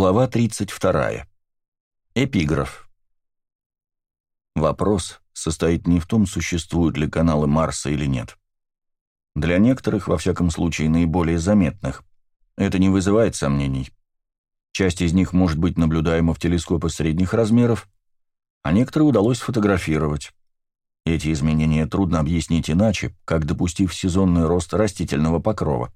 Глава 32. Эпиграф. Вопрос состоит не в том, существуют ли каналы Марса или нет. Для некоторых, во всяком случае наиболее заметных, это не вызывает сомнений. Часть из них может быть наблюдаема в телескопы средних размеров, а некоторые удалось фотографировать. Эти изменения трудно объяснить иначе, как допустив сезонный рост растительного покрова.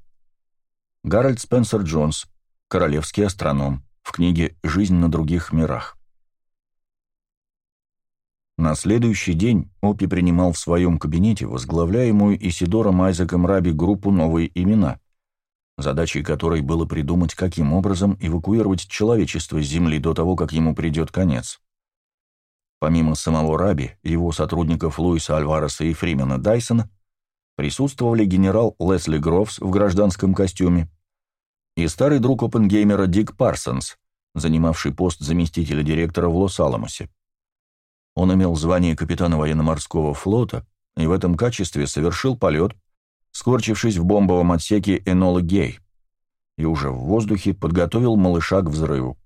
Гарольд Спенсер Джонс, королевский астроном, в книге «Жизнь на других мирах». На следующий день Опи принимал в своем кабинете возглавляемую Исидором Айзеком Раби группу «Новые имена», задачей которой было придумать, каким образом эвакуировать человечество с Земли до того, как ему придет конец. Помимо самого Раби, его сотрудников Луиса Альвареса и Фримена Дайсона, присутствовали генерал Лесли Грофс в гражданском костюме и старый друг опенгеймера Дик Парсонс, занимавший пост заместителя директора в Лос-Аламосе. Он имел звание капитана военно-морского флота и в этом качестве совершил полет, скорчившись в бомбовом отсеке Энола Гей, и уже в воздухе подготовил малыша к взрыву.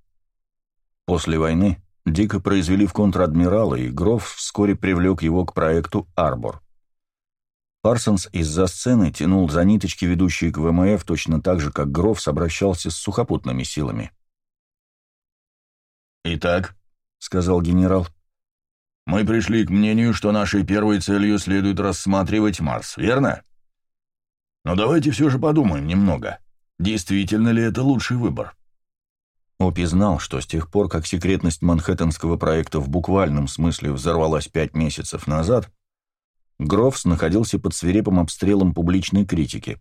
После войны Дика произвели в контр-адмирала, и Гроф вскоре привлек его к проекту «Арбор». Парсонс из-за сцены тянул за ниточки, ведущие к ВМФ, точно так же, как Грофс обращался с сухопутными силами. «Итак», — сказал генерал, — «мы пришли к мнению, что нашей первой целью следует рассматривать Марс, верно? Но давайте все же подумаем немного, действительно ли это лучший выбор?» Опи знал, что с тех пор, как секретность Манхэттенского проекта в буквальном смысле взорвалась пять месяцев назад, Грофс находился под свирепым обстрелом публичной критики.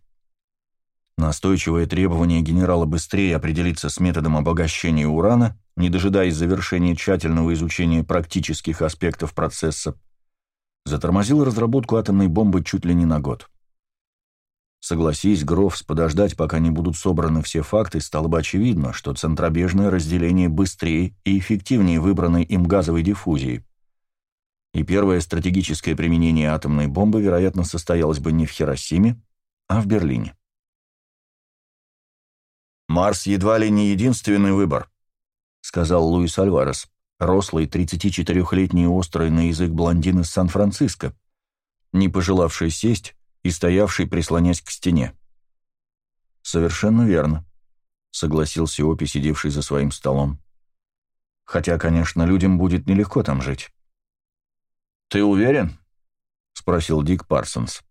Настойчивое требование генерала быстрее определиться с методом обогащения урана, не дожидаясь завершения тщательного изучения практических аспектов процесса, затормозило разработку атомной бомбы чуть ли не на год. Согласись, Грофс, подождать, пока не будут собраны все факты, стало бы очевидно, что центробежное разделение быстрее и эффективнее выбранной им газовой диффузии. И первое стратегическое применение атомной бомбы, вероятно, состоялось бы не в Хиросиме, а в Берлине. «Марс едва ли не единственный выбор», — сказал Луис Альварес, рослый 34-летний острый на язык блондин из Сан-Франциско, не пожелавший сесть и стоявший, прислонясь к стене. «Совершенно верно», — согласился Опи, сидевший за своим столом. «Хотя, конечно, людям будет нелегко там жить». «Ты уверен?» — спросил Дик Парсонс.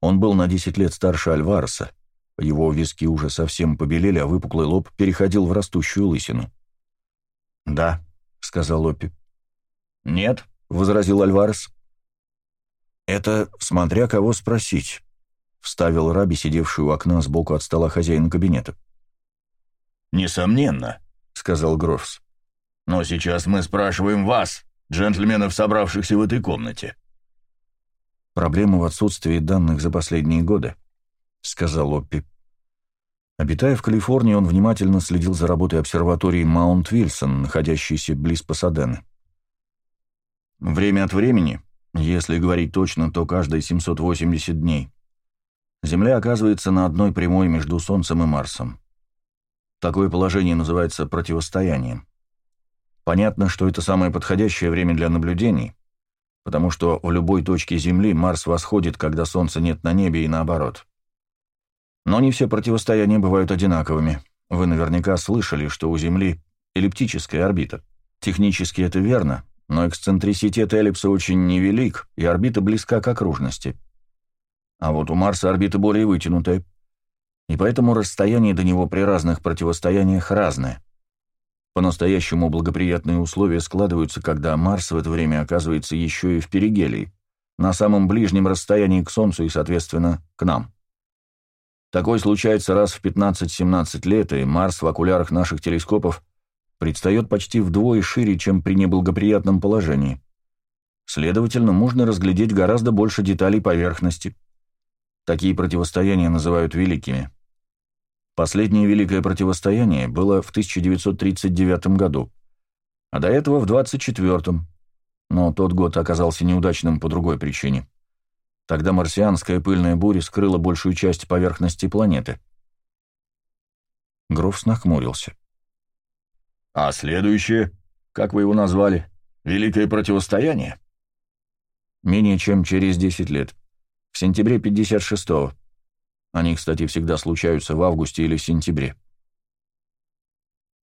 Он был на десять лет старше Альвареса. Его виски уже совсем побелели, а выпуклый лоб переходил в растущую лысину. «Да», — сказал Опи. «Нет», — возразил Альварес. «Это смотря кого спросить», — вставил Раби, сидевший у окна сбоку от стола хозяина кабинета. «Несомненно», — сказал Грофс. «Но сейчас мы спрашиваем вас, джентльменов, собравшихся в этой комнате». «Проблема в отсутствии данных за последние годы», — сказал Оппи. Обитая в Калифорнии, он внимательно следил за работой обсерватории Маунт-Вильсон, находящейся близ Пасадены. Время от времени если говорить точно, то каждые 780 дней. Земля оказывается на одной прямой между Солнцем и Марсом. Такое положение называется противостоянием. Понятно, что это самое подходящее время для наблюдений, потому что в любой точке Земли Марс восходит, когда Солнца нет на небе и наоборот. Но не все противостояния бывают одинаковыми. Вы наверняка слышали, что у Земли эллиптическая орбита. Технически это верно, но эксцентриситет эллипса очень невелик, и орбита близка к окружности. А вот у Марса орбита более вытянутая, и поэтому расстояние до него при разных противостояниях разное. По-настоящему благоприятные условия складываются, когда Марс в это время оказывается еще и в перигелии, на самом ближнем расстоянии к Солнцу и, соответственно, к нам. Такое случается раз в 15-17 лет, и Марс в окулярах наших телескопов предстает почти вдвое шире, чем при неблагоприятном положении. Следовательно, можно разглядеть гораздо больше деталей поверхности. Такие противостояния называют великими. Последнее великое противостояние было в 1939 году, а до этого в 24 но тот год оказался неудачным по другой причине. Тогда марсианская пыльная буря скрыла большую часть поверхности планеты. Грофс нахмурился. А следующее, как вы его назвали, Великое противостояние? Менее чем через 10 лет. В сентябре 56-го. Они, кстати, всегда случаются в августе или сентябре.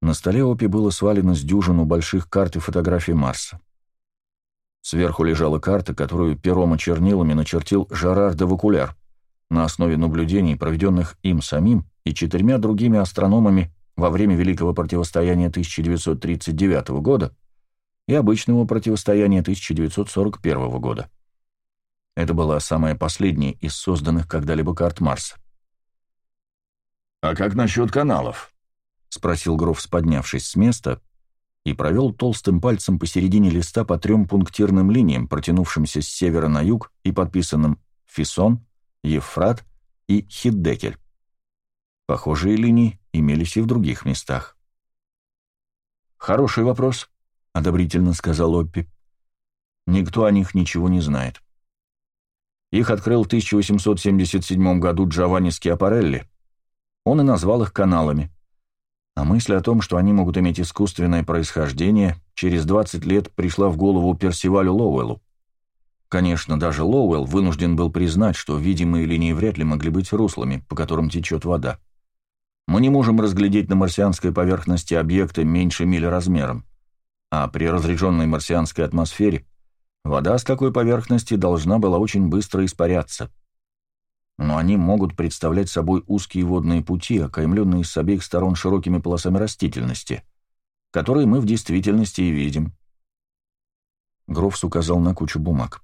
На столе Опи было свалено с дюжину больших карт и фотографий Марса. Сверху лежала карта, которую пером и чернилами начертил Жерар де Вакуляр на основе наблюдений, проведенных им самим и четырьмя другими астрономами во время Великого противостояния 1939 года и обычного противостояния 1941 года. Это была самая последняя из созданных когда-либо карт Марса. «А как насчет каналов?» — спросил Грофс, поднявшись с места, и провел толстым пальцем посередине листа по трем пунктирным линиям, протянувшимся с севера на юг и подписанным «Фисон», «Ефрат» и «Хиддекель». Похожие линии имелись и в других местах. «Хороший вопрос», — одобрительно сказал Оппи. «Никто о них ничего не знает. Их открыл в 1877 году Джованни Скиапарелли. Он и назвал их каналами. А мысль о том, что они могут иметь искусственное происхождение, через 20 лет пришла в голову Персивалю Лоуэллу. Конечно, даже Лоуэлл вынужден был признать, что видимые линии вряд ли могли быть руслами, по которым течет вода. Мы не можем разглядеть на марсианской поверхности объекты меньше мили размером, а при разряженной марсианской атмосфере вода с такой поверхности должна была очень быстро испаряться но они могут представлять собой узкие водные пути, окаймленные с обеих сторон широкими полосами растительности, которые мы в действительности и видим. Грофс указал на кучу бумаг.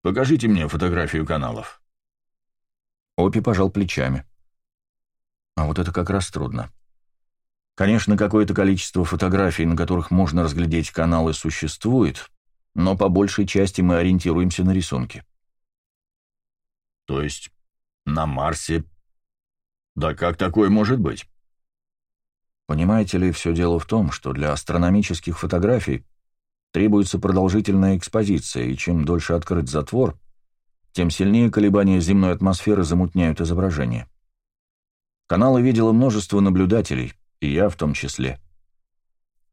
«Покажите мне фотографию каналов». Опи пожал плечами. А вот это как раз трудно. Конечно, какое-то количество фотографий, на которых можно разглядеть каналы, существует, но по большей части мы ориентируемся на рисунки. То есть на Марсе? Да как такое может быть? Понимаете ли, все дело в том, что для астрономических фотографий требуется продолжительная экспозиция, и чем дольше открыт затвор, тем сильнее колебания земной атмосферы замутняют изображение. Каналы видело множество наблюдателей, и я в том числе.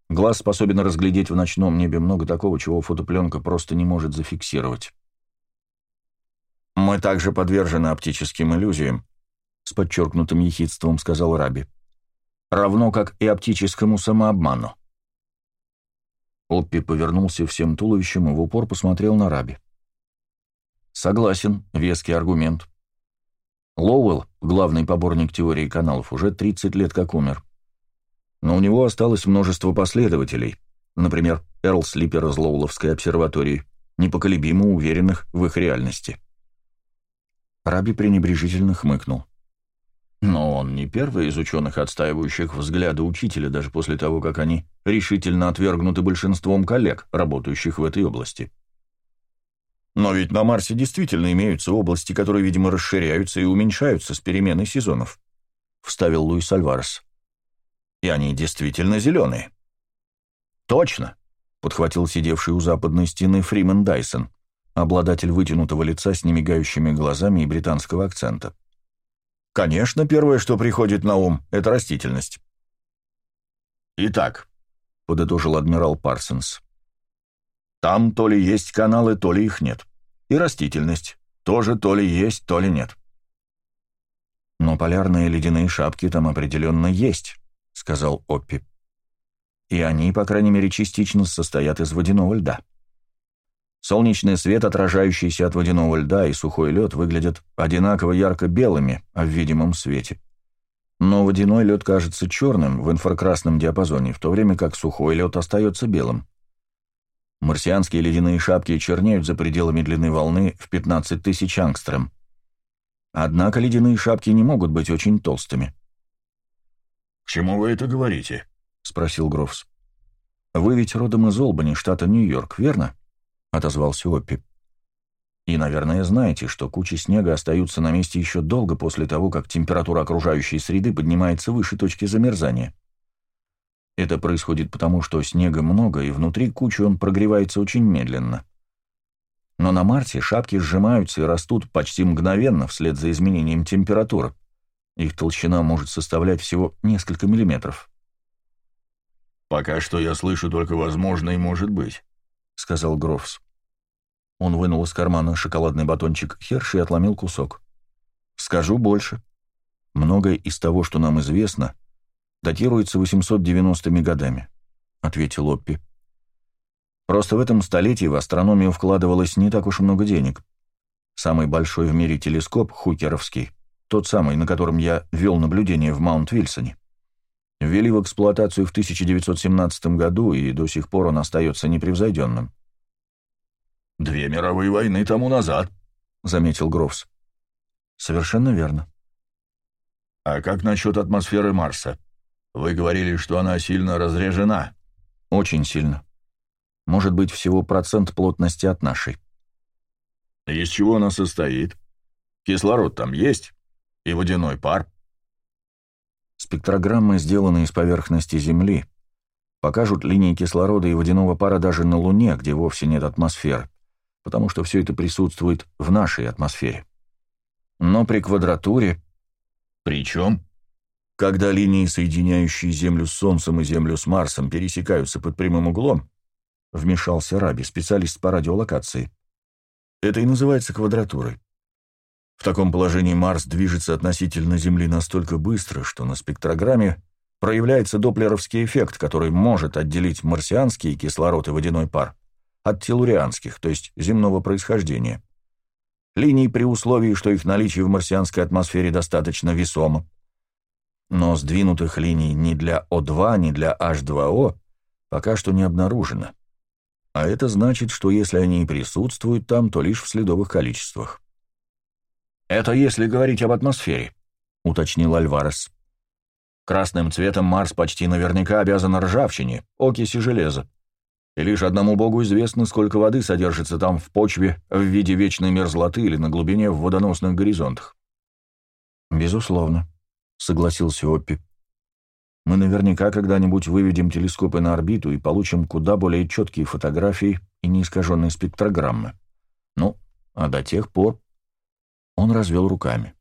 Глаз способен разглядеть в ночном небе много такого, чего фотопленка просто не может зафиксировать. «Мы также подвержены оптическим иллюзиям», — с подчеркнутым ехидством сказал Раби. «Равно как и оптическому самообману». Оппи повернулся всем туловищем и в упор посмотрел на Раби. «Согласен, веский аргумент. Лоуэлл, главный поборник теории каналов, уже 30 лет как умер. Но у него осталось множество последователей, например, Эрл Слипер из Лоуловской обсерватории, непоколебимо уверенных в их реальности. Раби пренебрежительно хмыкнул. Но он не первый из ученых, отстаивающих взгляды учителя, даже после того, как они решительно отвергнуты большинством коллег, работающих в этой области. Но ведь на Марсе действительно имеются области, которые, видимо, расширяются и уменьшаются с переменой сезонов, — вставил Луис Альварес. И они действительно зеленые. Точно, — подхватил сидевший у западной стены Фримен Дайсон обладатель вытянутого лица с немигающими глазами и британского акцента. Конечно, первое, что приходит на ум, это растительность. «Итак», — подытожил адмирал Парсонс, — «там то ли есть каналы, то ли их нет. И растительность тоже то ли есть, то ли нет». «Но полярные ледяные шапки там определенно есть», — сказал Оппи. «И они, по крайней мере, частично состоят из водяного льда». Солнечный свет, отражающийся от водяного льда, и сухой лед выглядят одинаково ярко-белыми а в видимом свете. Но водяной лед кажется черным в инфракрасном диапазоне, в то время как сухой лед остается белым. Марсианские ледяные шапки чернеют за пределами длины волны в 15 тысяч ангстрем. Однако ледяные шапки не могут быть очень толстыми. «К чему вы это говорите?» — спросил Грофс. «Вы ведь родом из Олбани, штата Нью-Йорк, верно?» — отозвался Оппи. «И, наверное, знаете, что кучи снега остаются на месте еще долго после того, как температура окружающей среды поднимается выше точки замерзания. Это происходит потому, что снега много, и внутри кучи он прогревается очень медленно. Но на Марсе шапки сжимаются и растут почти мгновенно вслед за изменением температуры. Их толщина может составлять всего несколько миллиметров. «Пока что я слышу только «возможно» и «может быть», — сказал Грофс. Он вынул из кармана шоколадный батончик Херши и отломил кусок. «Скажу больше. Многое из того, что нам известно, датируется 890-ми годами», — ответил Оппи. «Просто в этом столетии в астрономию вкладывалось не так уж много денег. Самый большой в мире телескоп, Хукеровский, тот самый, на котором я вел наблюдение в Маунт-Вильсоне, Ввели в эксплуатацию в 1917 году, и до сих пор он остается непревзойденным. «Две мировые войны тому назад», — заметил Грофс. «Совершенно верно». «А как насчет атмосферы Марса? Вы говорили, что она сильно разрежена». «Очень сильно. Может быть, всего процент плотности от нашей». «Из чего она состоит? Кислород там есть? И водяной пар?» Спектрограммы, сделанные с поверхности Земли, покажут линии кислорода и водяного пара даже на Луне, где вовсе нет атмосферы, потому что все это присутствует в нашей атмосфере. Но при квадратуре... Причем? Когда линии, соединяющие Землю с Солнцем и Землю с Марсом, пересекаются под прямым углом, вмешался Раби, специалист по радиолокации. Это и называется квадратурой. В таком положении Марс движется относительно Земли настолько быстро, что на спектрограмме проявляется доплеровский эффект, который может отделить марсианский кислород и водяной пар от телурианских, то есть земного происхождения. Линий при условии, что их наличие в марсианской атмосфере достаточно весомо. Но сдвинутых линий ни для О2, ни для H2O пока что не обнаружено. А это значит, что если они и присутствуют там, то лишь в следовых количествах. «Это если говорить об атмосфере», — уточнил Альварес. «Красным цветом Марс почти наверняка обязан ржавчине, окиси железа. И лишь одному богу известно, сколько воды содержится там в почве в виде вечной мерзлоты или на глубине в водоносных горизонтах». «Безусловно», — согласился Оппи. «Мы наверняка когда-нибудь выведем телескопы на орбиту и получим куда более четкие фотографии и неискаженные спектрограммы. Ну, а до тех пор он развел руками.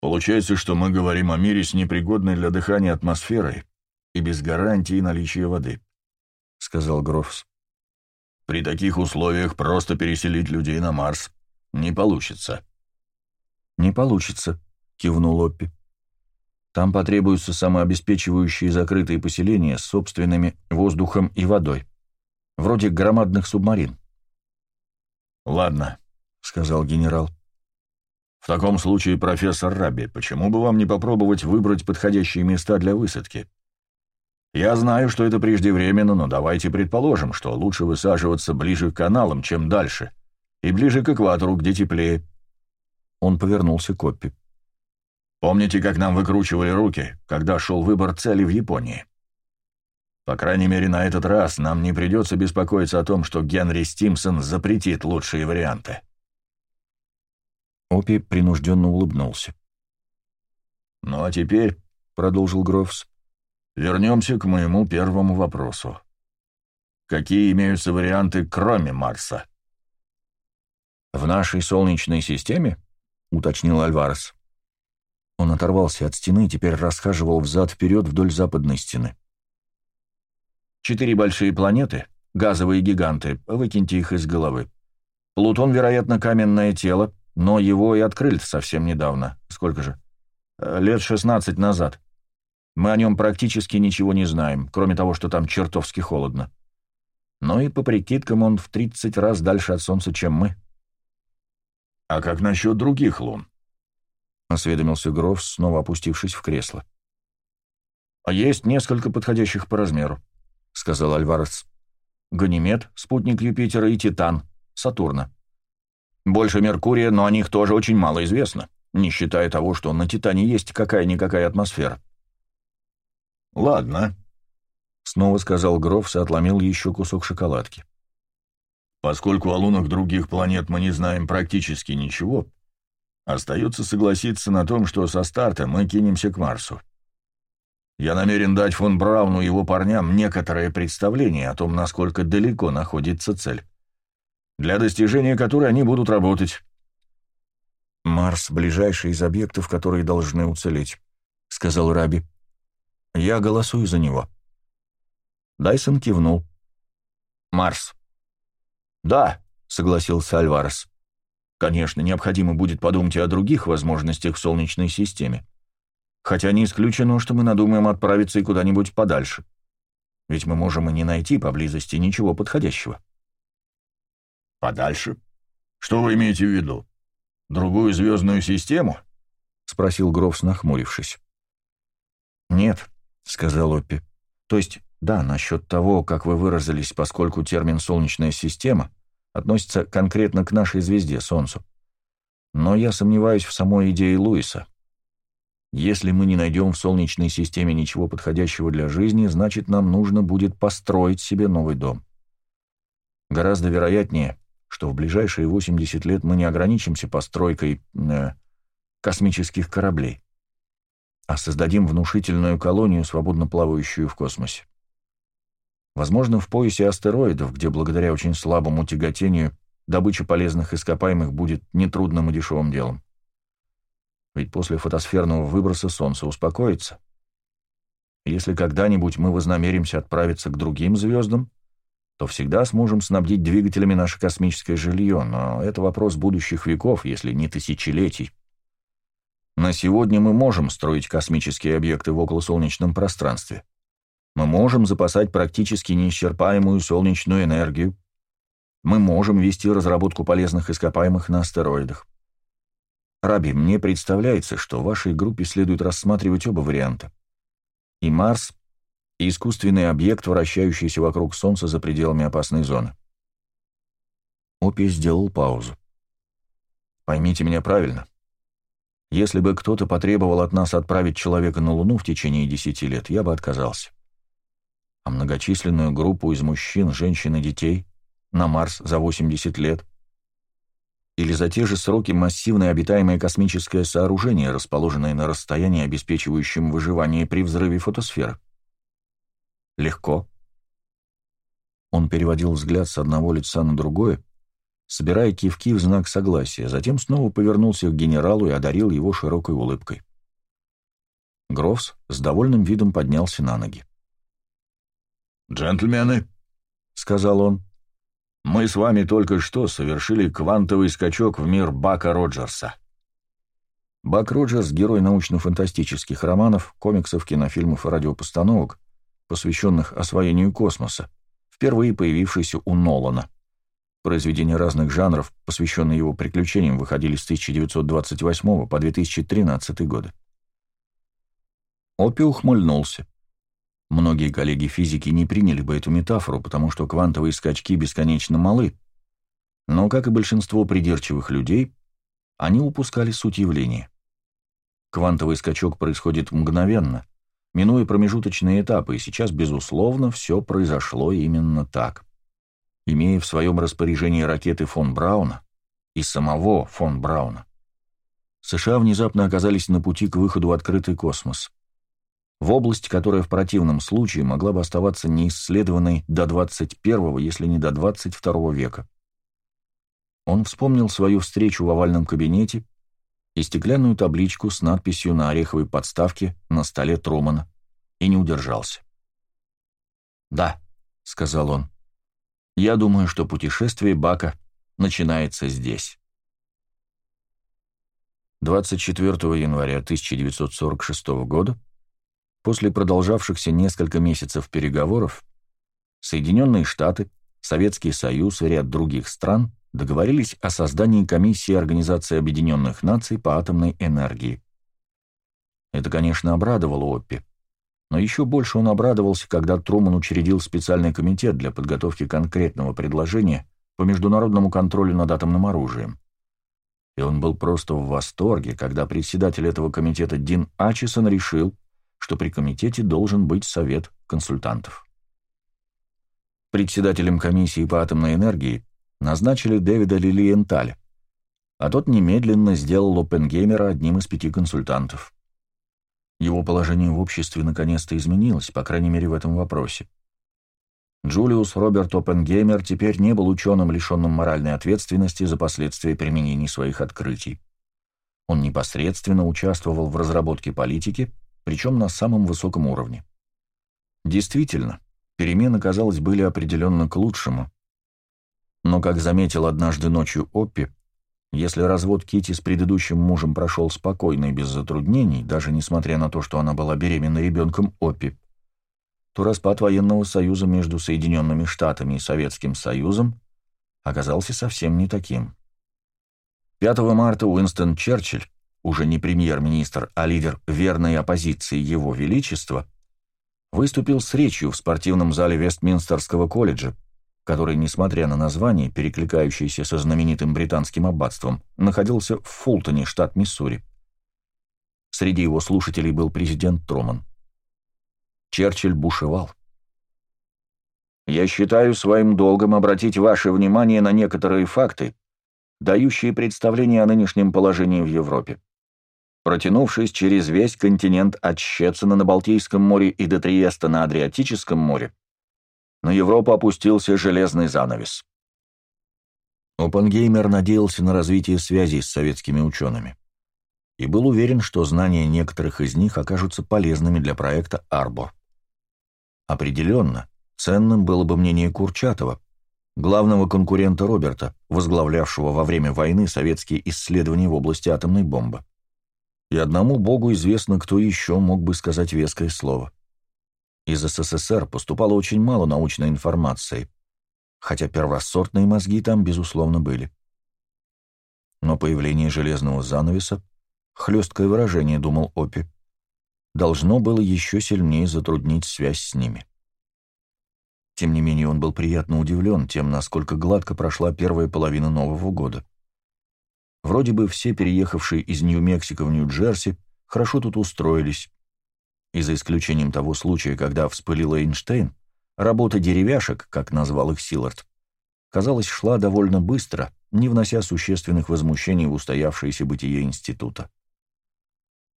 «Получается, что мы говорим о мире с непригодной для дыхания атмосферой и без гарантии наличия воды», — сказал Грофс. «При таких условиях просто переселить людей на Марс не получится». «Не получится», — кивнул Оппи. «Там потребуются самообеспечивающие закрытые поселения с собственными воздухом и водой, вроде громадных субмарин». «Ладно», — сказал генерал. «В таком случае, профессор Раби, почему бы вам не попробовать выбрать подходящие места для высадки? Я знаю, что это преждевременно, но давайте предположим, что лучше высаживаться ближе к каналам, чем дальше, и ближе к экватору, где теплее». Он повернулся к Оппи. «Помните, как нам выкручивали руки, когда шел выбор цели в Японии? По крайней мере, на этот раз нам не придется беспокоиться о том, что Генри Стимсон запретит лучшие варианты». Опи принужденно улыбнулся. «Ну а теперь», — продолжил Грофс, — «вернемся к моему первому вопросу. Какие имеются варианты, кроме Марса?» «В нашей Солнечной системе?» — уточнил Альварес. Он оторвался от стены и теперь расхаживал взад-вперед вдоль западной стены. «Четыре большие планеты, газовые гиганты, выкиньте их из головы. Плутон, вероятно, каменное тело, но его и открыли совсем недавно. Сколько же? Э, лет 16 назад. Мы о нем практически ничего не знаем, кроме того, что там чертовски холодно. Но и по прикидкам он в 30 раз дальше от Солнца, чем мы. «А как насчет других лун?» — осведомился Гроф, снова опустившись в кресло. «А «Есть несколько подходящих по размеру», — сказал Альварес. «Ганимед, спутник Юпитера и Титан, Сатурна. Больше Меркурия, но о них тоже очень мало известно, не считая того, что на Титане есть какая-никакая атмосфера. «Ладно», — снова сказал Грофс и отломил еще кусок шоколадки. «Поскольку о лунах других планет мы не знаем практически ничего, остается согласиться на том, что со старта мы кинемся к Марсу. Я намерен дать фон Брауну и его парням некоторое представление о том, насколько далеко находится цель для достижения которой они будут работать. «Марс — ближайший из объектов, которые должны уцелеть», — сказал Раби. «Я голосую за него. Дайсон кивнул. «Марс». «Да», — согласился Альварес. «Конечно, необходимо будет подумать и о других возможностях в Солнечной системе. Хотя не исключено, что мы надумаем отправиться и куда-нибудь подальше. Ведь мы можем и не найти поблизости ничего подходящего». «Подальше? Что вы имеете в виду? Другую звездную систему?» — спросил Грофс, нахмурившись. «Нет», — сказал Оппи. «То есть, да, насчет того, как вы выразились, поскольку термин «солнечная система» относится конкретно к нашей звезде, Солнцу. Но я сомневаюсь в самой идее Луиса. Если мы не найдем в Солнечной системе ничего подходящего для жизни, значит, нам нужно будет построить себе новый дом. Гораздо вероятнее, что в ближайшие 80 лет мы не ограничимся постройкой э, космических кораблей а создадим внушительную колонию, свободно плавающую в космосе. Возможно, в поясе астероидов, где благодаря очень слабому тяготению добыча полезных ископаемых будет нетрудным и дешевым делом. Ведь после фотосферного выброса Солнце успокоится. Если когда-нибудь мы вознамеримся отправиться к другим звездам, то всегда сможем снабдить двигателями наше космическое жилье, но это вопрос будущих веков, если не тысячелетий. На сегодня мы можем строить космические объекты в околосолнечном пространстве. Мы можем запасать практически неисчерпаемую солнечную энергию. Мы можем вести разработку полезных ископаемых на астероидах. Раби, мне представляется, что вашей группе следует рассматривать оба варианта. И Марс, и искусственный объект, вращающийся вокруг Солнца за пределами опасной зоны. Опи сделал паузу. Поймите меня правильно. Если бы кто-то потребовал от нас отправить человека на Луну в течение десяти лет, я бы отказался. А многочисленную группу из мужчин, женщин и детей на Марс за 80 лет? Или за те же сроки массивное обитаемое космическое сооружение, расположенное на расстоянии, обеспечивающем выживание при взрыве фотосферы? Легко. Он переводил взгляд с одного лица на другое, собирая кивки в знак согласия, затем снова повернулся к генералу и одарил его широкой улыбкой. Грофс с довольным видом поднялся на ноги. «Джентльмены», — сказал он, — «мы с вами только что совершили квантовый скачок в мир Бака Роджерса». Бак Роджерс — герой научно-фантастических романов, комиксов, кинофильмов и радиопостановок, посвященных освоению космоса, впервые появившийся у Нолана. Произведения разных жанров, посвященные его приключениям, выходили с 1928 по 2013 годы. Опи ухмыльнулся. Многие коллеги физики не приняли бы эту метафору, потому что квантовые скачки бесконечно малы. Но, как и большинство придирчивых людей, они упускали суть явления. Квантовый скачок происходит мгновенно, минуя промежуточные этапы, и сейчас, безусловно, все произошло именно так имея в своем распоряжении ракеты фон Брауна и самого фон Брауна. США внезапно оказались на пути к выходу в открытый космос. В область, которая в противном случае могла бы оставаться неисследованной до 21 если не до 22 века. Он вспомнил свою встречу в овальном кабинете и стеклянную табличку с надписью на ореховой подставке на столе Трумана и не удержался. «Да», — сказал он, я думаю, что путешествие Бака начинается здесь. 24 января 1946 года, после продолжавшихся несколько месяцев переговоров, Соединенные Штаты, Советский Союз и ряд других стран договорились о создании комиссии Организации Объединенных Наций по атомной энергии. Это, конечно, обрадовало Оппи. Но еще больше он обрадовался, когда Труман учредил специальный комитет для подготовки конкретного предложения по международному контролю над атомным оружием. И он был просто в восторге, когда председатель этого комитета Дин Ачисон решил, что при комитете должен быть совет консультантов. Председателем комиссии по атомной энергии назначили Дэвида Лилиенталя, а тот немедленно сделал Оппенгеймера одним из пяти консультантов. Его положение в обществе наконец-то изменилось, по крайней мере в этом вопросе. Джулиус Роберт Оппенгеймер теперь не был ученым, лишенным моральной ответственности за последствия применений своих открытий. Он непосредственно участвовал в разработке политики, причем на самом высоком уровне. Действительно, Перемены, казалось, были определенно к лучшему. Но, как заметил однажды ночью Оппи, если развод Кити с предыдущим мужем прошел спокойно и без затруднений, даже несмотря на то, что она была беременна ребенком Оппи, то распад военного союза между Соединенными Штатами и Советским Союзом оказался совсем не таким. 5 марта Уинстон Черчилль, уже не премьер-министр, а лидер верной оппозиции Его Величества, выступил с речью в спортивном зале Вестминстерского колледжа, который, несмотря на название, перекликающееся со знаменитым британским аббатством, находился в Фултоне, штат Миссури. Среди его слушателей был президент Труман. Черчилль бушевал. «Я считаю своим долгом обратить ваше внимание на некоторые факты, дающие представление о нынешнем положении в Европе. Протянувшись через весь континент от Щецина на Балтийском море и до Триеста на Адриатическом море, на Европу опустился железный занавес. Опенгеймер надеялся на развитие связей с советскими учеными и был уверен, что знания некоторых из них окажутся полезными для проекта «Арбор». Определенно, ценным было бы мнение Курчатова, главного конкурента Роберта, возглавлявшего во время войны советские исследования в области атомной бомбы. И одному богу известно, кто еще мог бы сказать веское слово. Из СССР поступало очень мало научной информации, хотя первосортные мозги там, безусловно, были. Но появление железного занавеса, хлесткое выражение, думал Опи, должно было еще сильнее затруднить связь с ними. Тем не менее, он был приятно удивлен тем, насколько гладко прошла первая половина Нового года. Вроде бы все переехавшие из Нью-Мексико в Нью-Джерси хорошо тут устроились, и за исключением того случая, когда вспылил Эйнштейн, работа деревяшек, как назвал их Силард, казалось, шла довольно быстро, не внося существенных возмущений в устоявшееся бытие института.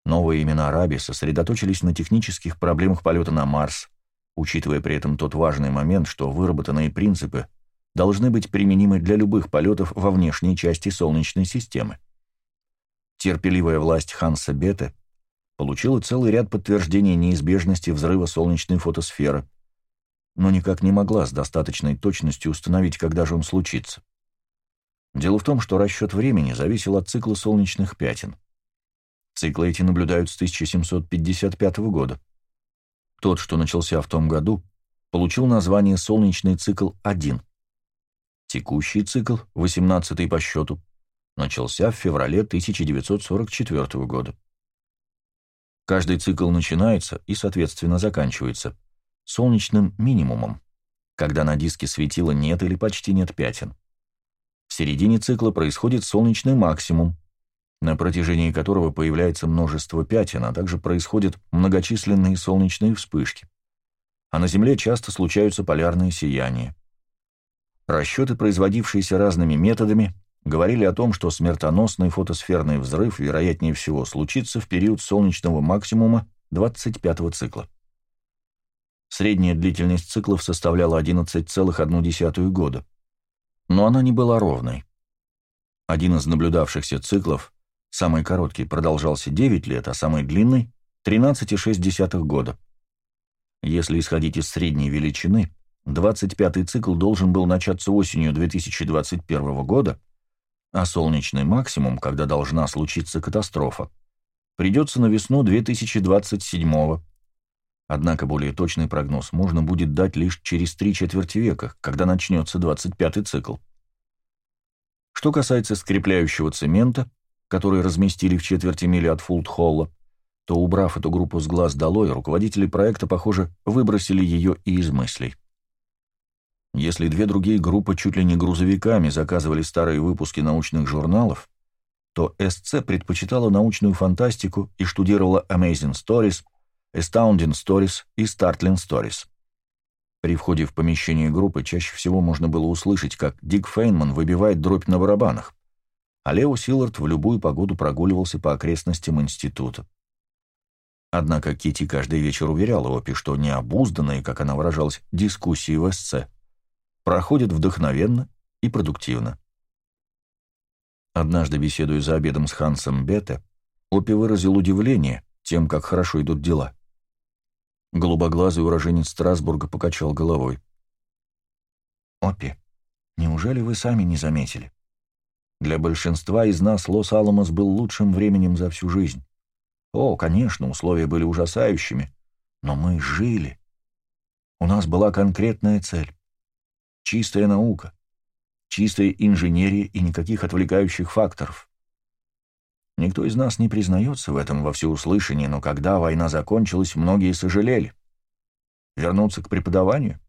Новые имена Раби сосредоточились на технических проблемах полета на Марс, учитывая при этом тот важный момент, что выработанные принципы должны быть применимы для любых полетов во внешней части Солнечной системы. Терпеливая власть Ханса Бете получила целый ряд подтверждений неизбежности взрыва солнечной фотосферы, но никак не могла с достаточной точностью установить, когда же он случится. Дело в том, что расчет времени зависел от цикла солнечных пятен. Циклы эти наблюдают с 1755 года. Тот, что начался в том году, получил название солнечный цикл 1. Текущий цикл, 18-й по счету, начался в феврале 1944 года. Каждый цикл начинается и, соответственно, заканчивается солнечным минимумом, когда на диске светила нет или почти нет пятен. В середине цикла происходит солнечный максимум, на протяжении которого появляется множество пятен, а также происходят многочисленные солнечные вспышки. А на Земле часто случаются полярные сияния. Расчеты, производившиеся разными методами, говорили о том, что смертоносный фотосферный взрыв, вероятнее всего, случится в период солнечного максимума 25-го цикла. Средняя длительность циклов составляла 11,1 года, но она не была ровной. Один из наблюдавшихся циклов, самый короткий, продолжался 9 лет, а самый длинный — 13,6 года. Если исходить из средней величины, 25-й цикл должен был начаться осенью 2021 года, а солнечный максимум, когда должна случиться катастрофа, придется на весну 2027 -го. Однако более точный прогноз можно будет дать лишь через три четверти века, когда начнется 25-й цикл. Что касается скрепляющего цемента, который разместили в четверти мили от Фулт-Холла, то, убрав эту группу с глаз долой, руководители проекта, похоже, выбросили ее и из мыслей. Если две другие группы чуть ли не грузовиками заказывали старые выпуски научных журналов, то СЦ предпочитала научную фантастику и штудировала Amazing Stories, Astounding Stories и Startling Stories. При входе в помещение группы чаще всего можно было услышать, как Дик Фейнман выбивает дробь на барабанах, а Лео Силлард в любую погоду прогуливался по окрестностям института. Однако Кити каждый вечер уверяла Опи, что необузданные, как она выражалась, дискуссии в СЦ проходят вдохновенно и продуктивно. Однажды, беседуя за обедом с Хансом Бетте, Опи выразил удивление тем, как хорошо идут дела. Голубоглазый уроженец Страсбурга покачал головой. «Оппи, неужели вы сами не заметили? Для большинства из нас Лос-Аламос был лучшим временем за всю жизнь. О, конечно, условия были ужасающими, но мы жили. У нас была конкретная цель. Чистая наука, чистая инженерия и никаких отвлекающих факторов. Никто из нас не признается в этом во всеуслышание, но когда война закончилась, многие сожалели. Вернуться к преподаванию?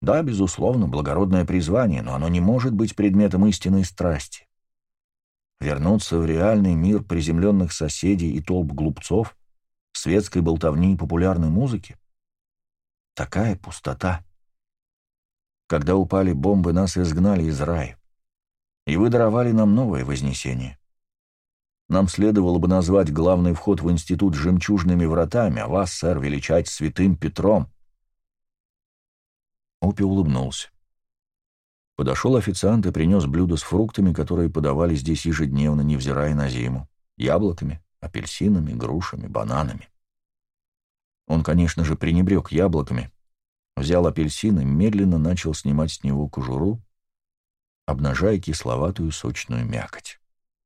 Да, безусловно, благородное призвание, но оно не может быть предметом истинной страсти. Вернуться в реальный мир приземленных соседей и толп глупцов, светской болтовни и популярной музыки? Такая пустота. Когда упали бомбы, нас изгнали из рая. И вы даровали нам новое вознесение. Нам следовало бы назвать главный вход в институт жемчужными вратами, а вас, сэр, величать святым Петром. Опи улыбнулся. Подошел официант и принес блюдо с фруктами, которые подавали здесь ежедневно, невзирая на зиму. Яблоками, апельсинами, грушами, бананами. Он, конечно же, пренебрег яблоками. Взял апельсин и медленно начал снимать с него кожуру, обнажая кисловатую сочную мякоть.